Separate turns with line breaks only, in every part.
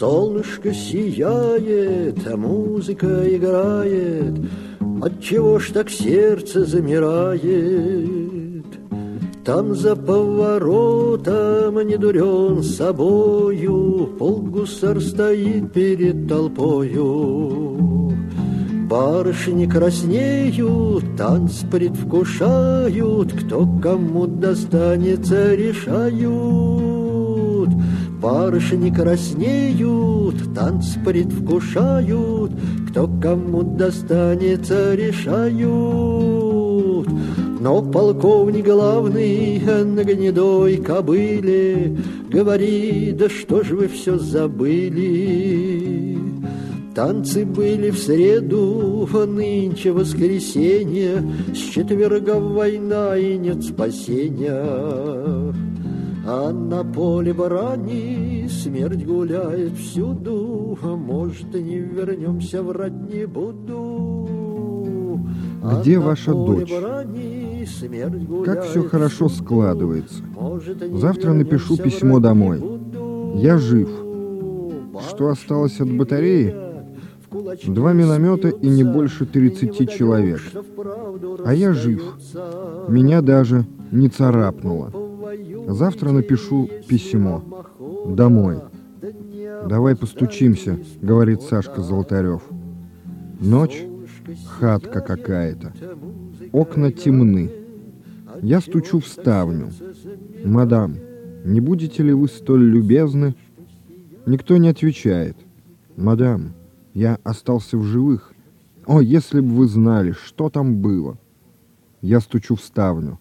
Солнышко сияет, а музыка играет, Отчего ж так сердце замирает? Там за поворотом не дурен собою, Полгусар стоит перед толпою. Барышни краснеют, танц предвкушают, Кто кому достанется, решают. Барышни краснеют, танц предвкушают, Кто кому достанется, решают. Но полковник главный на гнедой кобыле Говорит, да что ж вы все забыли? Танцы были в среду, нынче воскресенье, С четверга война и нет спасения. А на поле брани смерть гуляет всюду, Может, не вернемся, врать не буду.
Где а ваша дочь? Как все хорошо складывается. Завтра напишу письмо домой. Я жив. Что осталось от батареи? Два миномета и не больше 30 человек. А я жив. Меня даже не царапнуло. Завтра напишу письмо. Домой. «Давай постучимся», — говорит Сашка Золотарев. Ночь, хатка какая-то. Окна темны. Я стучу в ставню. «Мадам, не будете ли вы столь любезны?» Никто не отвечает. «Мадам, я остался в живых. О, если бы вы знали, что там было!» Я стучу в ставню.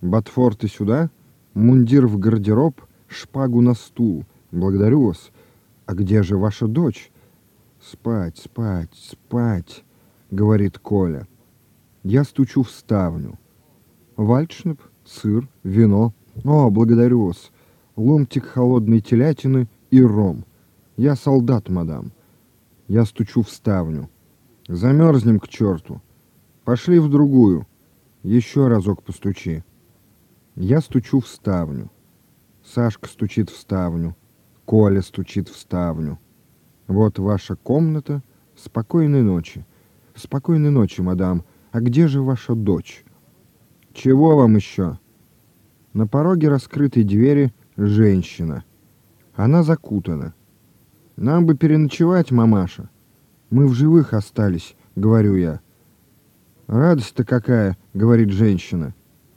«Ботфор, ты сюда?» Мундир в гардероб, шпагу на стул. Благодарю вас. А где же ваша дочь? Спать, спать, спать, говорит Коля. Я стучу в ставню. Вальчнеп, сыр, вино. О, благодарю вас. Ломтик холодной телятины и ром. Я солдат, мадам. Я стучу в ставню. Замерзнем к черту. Пошли в другую. Еще разок постучи. Я стучу в ставню. Сашка стучит в ставню. Коля стучит в ставню. Вот ваша комната. Спокойной ночи. Спокойной ночи, мадам. А где же ваша дочь? Чего вам еще? На пороге раскрытой двери женщина. Она закутана. Нам бы переночевать, мамаша. Мы в живых остались, говорю я. Радость-то какая, говорит женщина.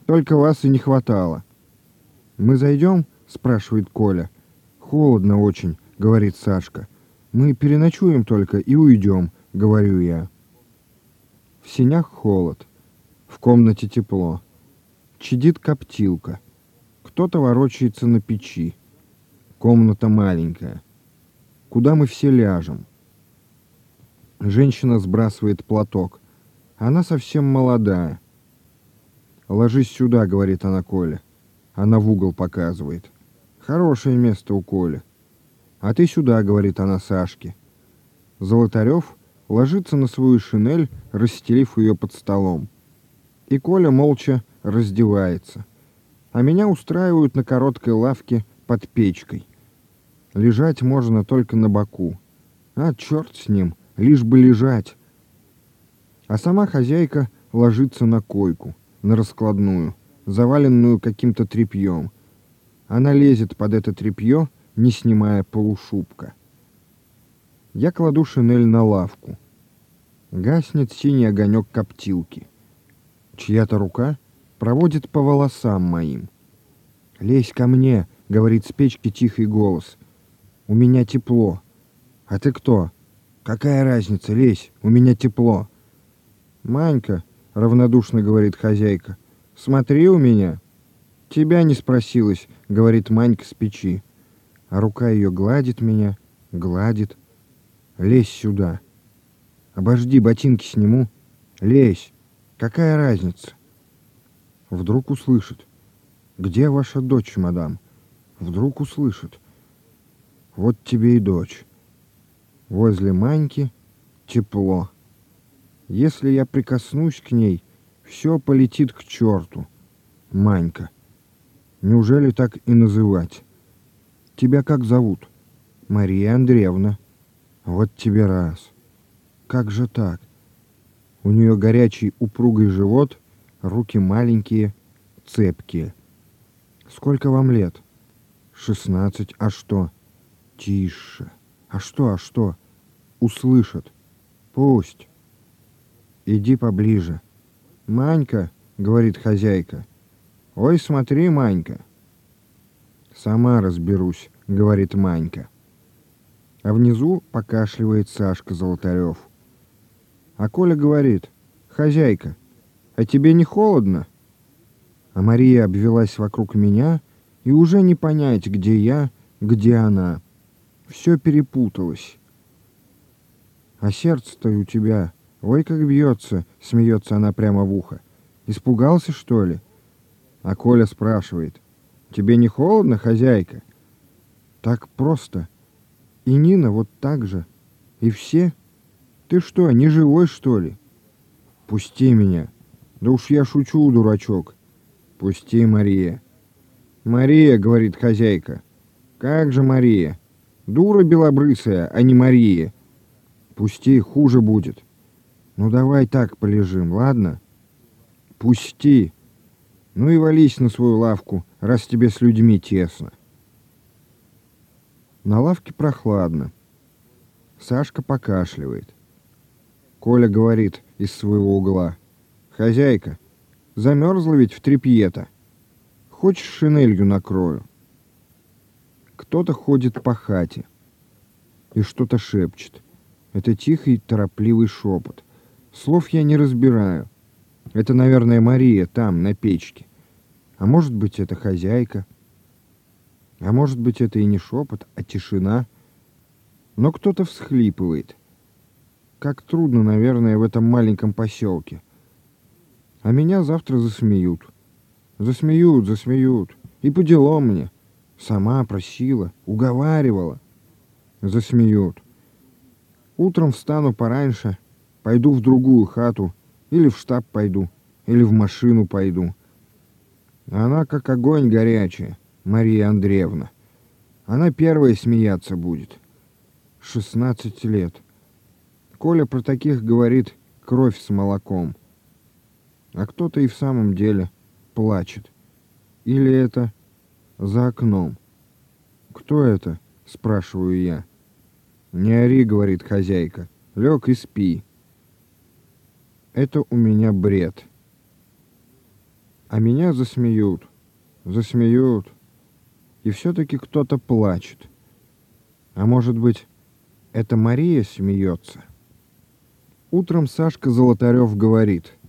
Только вас и не хватало. Мы зайдем? спрашивает Коля. Холодно очень, говорит Сашка. Мы переночуем только и уйдем, говорю я. В синях холод, в комнате тепло. Чадит коптилка. Кто-то ворочается на печи. Комната маленькая. Куда мы все ляжем? Женщина сбрасывает платок. Она совсем молодая. «Ложись сюда», — говорит она Коле. Она в угол показывает. «Хорошее место у Коли». «А ты сюда», — говорит она Сашке. Золотарев ложится на свою шинель, расстелив ее под столом. И Коля молча раздевается. А меня устраивают на короткой лавке под печкой. Лежать можно только на боку. А черт с ним, лишь бы лежать. А сама хозяйка ложится на койку на раскладную, заваленную каким-то тряпьем. Она лезет под это тряпье, не снимая полушубка. Я кладу шинель на лавку. Гаснет синий огонек коптилки. Чья-то рука проводит по волосам моим. «Лезь ко мне», — говорит с печки тихий голос. «У меня тепло». «А ты кто?» «Какая разница? Лезь, у меня тепло». «Манька», — равнодушно говорит хозяйка. «Смотри у меня». «Тебя не спросилась», — говорит Манька с печи. А рука ее гладит меня, гладит. «Лезь сюда». «Обожди, ботинки сниму». «Лезь. Какая разница?» Вдруг услышит. «Где ваша дочь, мадам?» Вдруг услышит. «Вот тебе и дочь». Возле Маньки тепло. Если я прикоснусь к ней, все полетит к черту. Манька. Неужели так и называть? Тебя как зовут? Мария Андреевна. Вот тебе раз. Как же так? У нее горячий упругий живот, руки маленькие, цепкие. Сколько вам лет? Шестнадцать. А что? Тише. А что, а что? Услышат. Пусть. Иди поближе. Манька, говорит хозяйка. Ой, смотри, Манька. Сама разберусь, говорит Манька. А внизу покашливает Сашка Золотарев. А Коля говорит, «Хозяйка, а тебе не холодно?» А Мария обвелась вокруг меня, и уже не понять, где я, где она. Все перепуталось. «А сердце-то у тебя, ой, как бьется!» — смеется она прямо в ухо. «Испугался, что ли?» А Коля спрашивает, «Тебе не холодно, хозяйка?» Так просто — и Нина вот так же. И все. Ты что, не живой, что ли? Пусти меня. Да уж я шучу, дурачок. Пусти, Мария. Мария, говорит хозяйка. Как же Мария? Дура белобрысая, а не Мария. Пусти, хуже будет. Ну давай так полежим, ладно? Пусти. Ну и вались на свою лавку, раз тебе с людьми тесно. На лавке прохладно. Сашка покашливает. Коля говорит из своего угла. «Хозяйка, замерзла ведь в тряпье-то. Хочешь шинелью накрою?» Кто-то ходит по хате и что-то шепчет. Это тихий, торопливый шепот. Слов я не разбираю. Это, наверное, Мария там, на печке. А может быть, это хозяйка. А может быть, это и не шепот, а тишина. Но кто-то всхлипывает. Как трудно, наверное, в этом маленьком поселке. А меня завтра засмеют. Засмеют, засмеют. И по делам мне. Сама просила, уговаривала. Засмеют. Утром встану пораньше, пойду в другую хату, или в штаб пойду, или в машину пойду. Она как огонь горячая. Мария Андреевна. Она первая смеяться будет. 16 лет. Коля про таких говорит кровь с молоком. А кто-то и в самом деле плачет. Или это за окном? Кто это? Спрашиваю я. Не ори, говорит хозяйка. Лег и спи. Это у меня бред. А меня засмеют. Засмеют и все-таки кто-то плачет. А может быть, это Мария смеется? Утром Сашка Золотарев говорит –